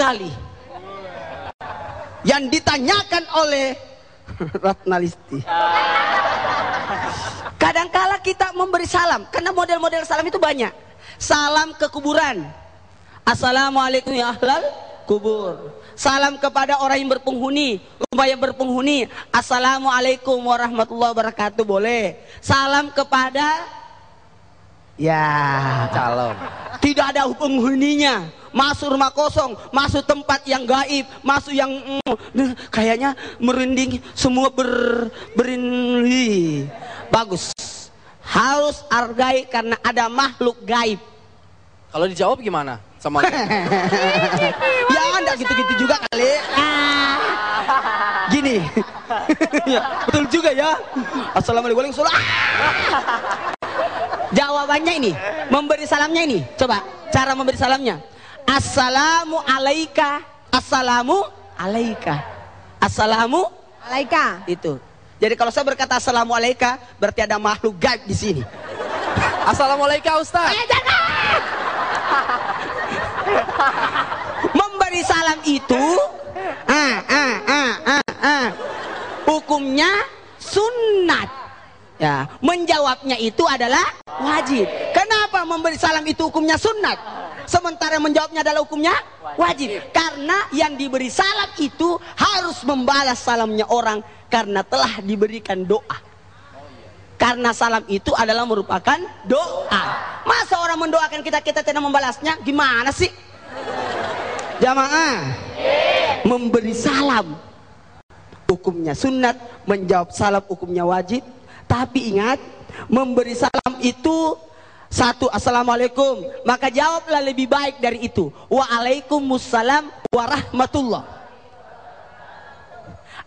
sekali. Yang ditanyakan oleh Ratnalisti kadangkala kita memberi salam karena model-model salam itu banyak. Salam ke kuburan. Assalamualaikum ya ahlal kubur. Salam kepada orang yang berpenghuni rumah yang berpenghuni. Assalamualaikum warahmatullahi wabarakatuh boleh. Salam kepada ya calon. tidak ada penghuninya masuk rumah kosong masuk tempat yang gaib masuk yang mm, kayaknya merinding semua ber berinding bagus. Harus hargai karena ada makhluk gaib. Kalau dijawab gimana sama ya anda gitu-gitu juga kali. Gini. Ya, betul juga ya. Assalamualaikum warahmatullahi jawabannya ini memberi salamnya ini. Coba cara memberi salamnya assalamu alaika. Assalamu alaika. Assalamu Alaika. itu. Jadi kalau saya berkata assalamu alaika berarti ada makhluk gaib di sini. Assalamualaikum Ustaz. Eh, jangan! memberi salam itu ah, ah, ah, ah, ah, hukumnya sunat ya menjawabnya itu adalah wajib. Kenapa memberi salam itu hukumnya sunat sementara menjawabnya adalah hukumnya wajib karena yang diberi salam itu harus membalas salamnya orang karena telah diberikan doa karena salam itu adalah merupakan doa. Masa orang mendoakan kita kita tidak membalasnya? Gimana sih? Jamaah. Memberi salam hukumnya sunat, menjawab salam hukumnya wajib. Tapi ingat, memberi salam itu satu assalamualaikum, maka jawablah lebih baik dari itu. Waalaikumsalam warahmatullah.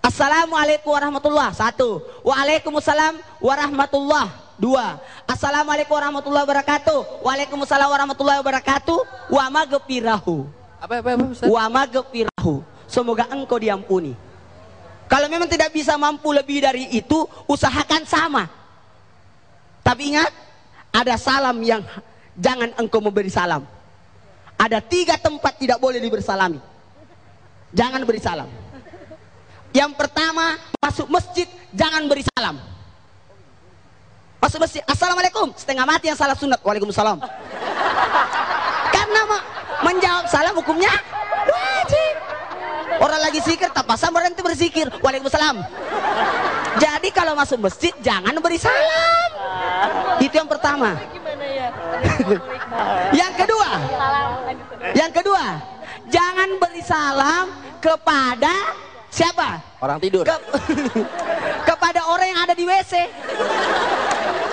Assalamualaikum warahmatullah. Satu. Waalaikumsalam warahmatullah. Dua. Assalamualaikum warahmatullahi wabarakatuh. Waalaikumsalam warahmatullahi wabarakatuh. Wa magfirahu. Apa apa, apa Ustaz? Wa magfirahu. Semoga engkau diampuni. Kalau memang tidak bisa mampu lebih dari itu Usahakan sama. Tapi ingat Ada salam yang Jangan engkau memberi salam Ada tiga tempat tidak boleh diberi salami Jangan beri salam yang pertama, masuk masjid jangan beri salam. Masuk masjid, Assalamualaikum. Setengah mati yang salah sunat. Waalaikumsalam. Karena menjawab salam hukumnya wajib. Orang lagi zikir, tak pasang berhenti berzikir. Waalaikumsalam. Jadi kalau masuk masjid jangan beri salam. Itu yang pertama. yang kedua, yang kedua, jangan beri salam kepada Siapa? Orang tidur. Ke kepada orang yang ada di WC.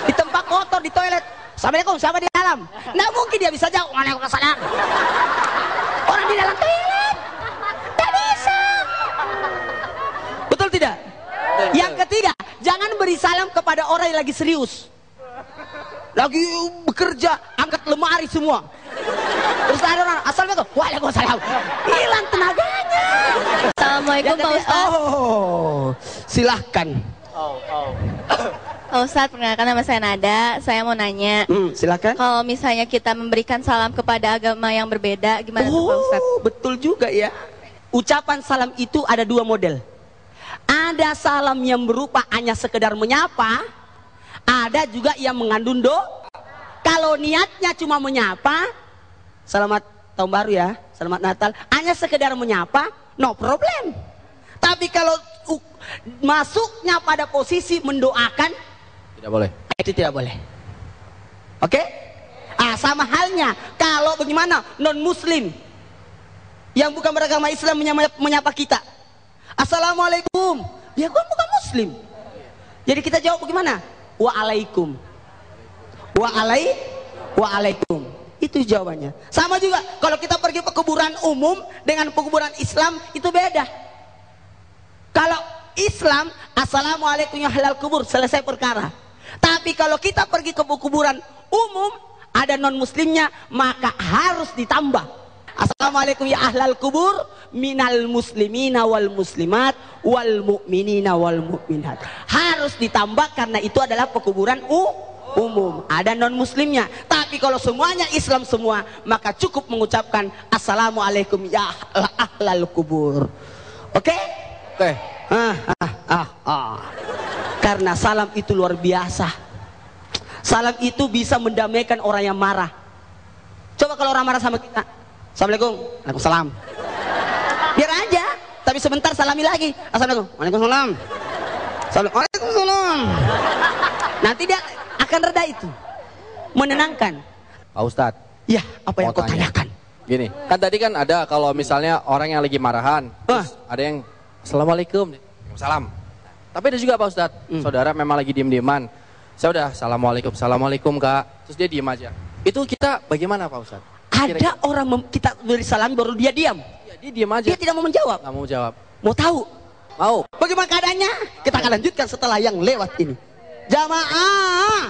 Di tempat kotor, di toilet. Assalamualaikum, siapa di dalam? Nah mungkin dia bisa jawab. Waalaikumsalam. Orang di dalam toilet. Tak bisa. Betul tidak? Yang ketiga, jangan beri salam kepada orang yang lagi serius. Lagi bekerja, angkat lemari semua. Terus ada orang, Assalamualaikum. Waalaikumsalam. Hilang tenaganya. Assalamualaikum Pak Ustadz. Oh, silahkan. Pak Ustadz, perkenalkan nama saya Nada. Saya mau nanya, Hmm, silahkan. kalau misalnya kita memberikan salam kepada agama yang berbeda, gimana tuh Pak Ustadz? Oh, betul juga ya. Ucapan salam itu ada dua model. Ada salam yang berupa hanya sekedar menyapa, ada juga yang mengandung do. Kalau niatnya cuma menyapa, selamat tahun baru ya, selamat Natal, hanya sekedar menyapa, no problem. Tapi kalau uh, masuknya pada posisi mendoakan, Tidak boleh. itu tidak boleh. Oke? Ah, sama halnya kalau bagaimana non muslim yang bukan beragama Islam menyapa, menyapa kita. Assalamualaikum. Dia kan bukan muslim. Jadi kita jawab bagaimana? Waalaikum. Waalai Waalaikum. Itu jawabannya. Sama juga kalau kita pergi ke kuburan umum dengan kuburan Islam itu beda. Kalau Islam, Assalamualaikum ya halal kubur, selesai perkara. Tapi kalau kita pergi ke kuburan umum, ada non muslimnya, maka harus ditambah. Assalamualaikum ya ahlal kubur minal muslimina wal muslimat wal mu'minina wal mu'minat. Harus ditambah karena itu adalah pekuburan u umum. Ada non muslimnya tapi kalau semuanya Islam semua maka cukup mengucapkan assalamualaikum ya ahlal kubur. Oke? Oke. ah, ah, ah, ah. karena salam itu luar biasa. Salam itu bisa mendamaikan orang yang marah. Coba kalau orang marah sama kita assalamualaikum waalaikumsalam biar aja tapi sebentar salami lagi assalamualaikum waalaikumsalam Assalamualaikum Waalaikumsalam nanti dia akan reda itu menenangkan Pak Ustadz. ya apa yang kau tanya. tanyakan Gini, kan tadi kan ada kalau misalnya orang yang lagi marahan, Ah. terus ada yang Assalamualaikum, Salam. Tapi ada juga Pak Ustadz, Hmm. saudara memang lagi diem-dieman. Saya udah Assalamualaikum, Assalamualaikum Kak. Terus dia diem aja. Itu kita bagaimana Pak Ustadz? Ada orang mem- kita beri salam baru dia diam. Ya, dia diem aja. dia tidak mau menjawab. Nggak mau jawab. mau tahu? Mau. bagaimana keadaannya kita akan lanjutkan setelah yang lewat ini. Jamaah